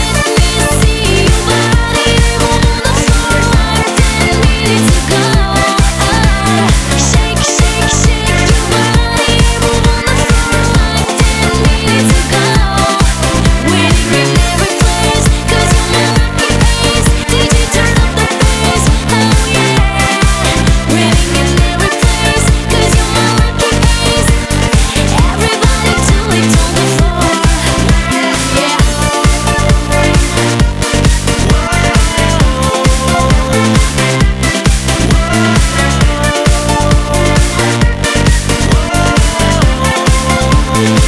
Thank you. Thank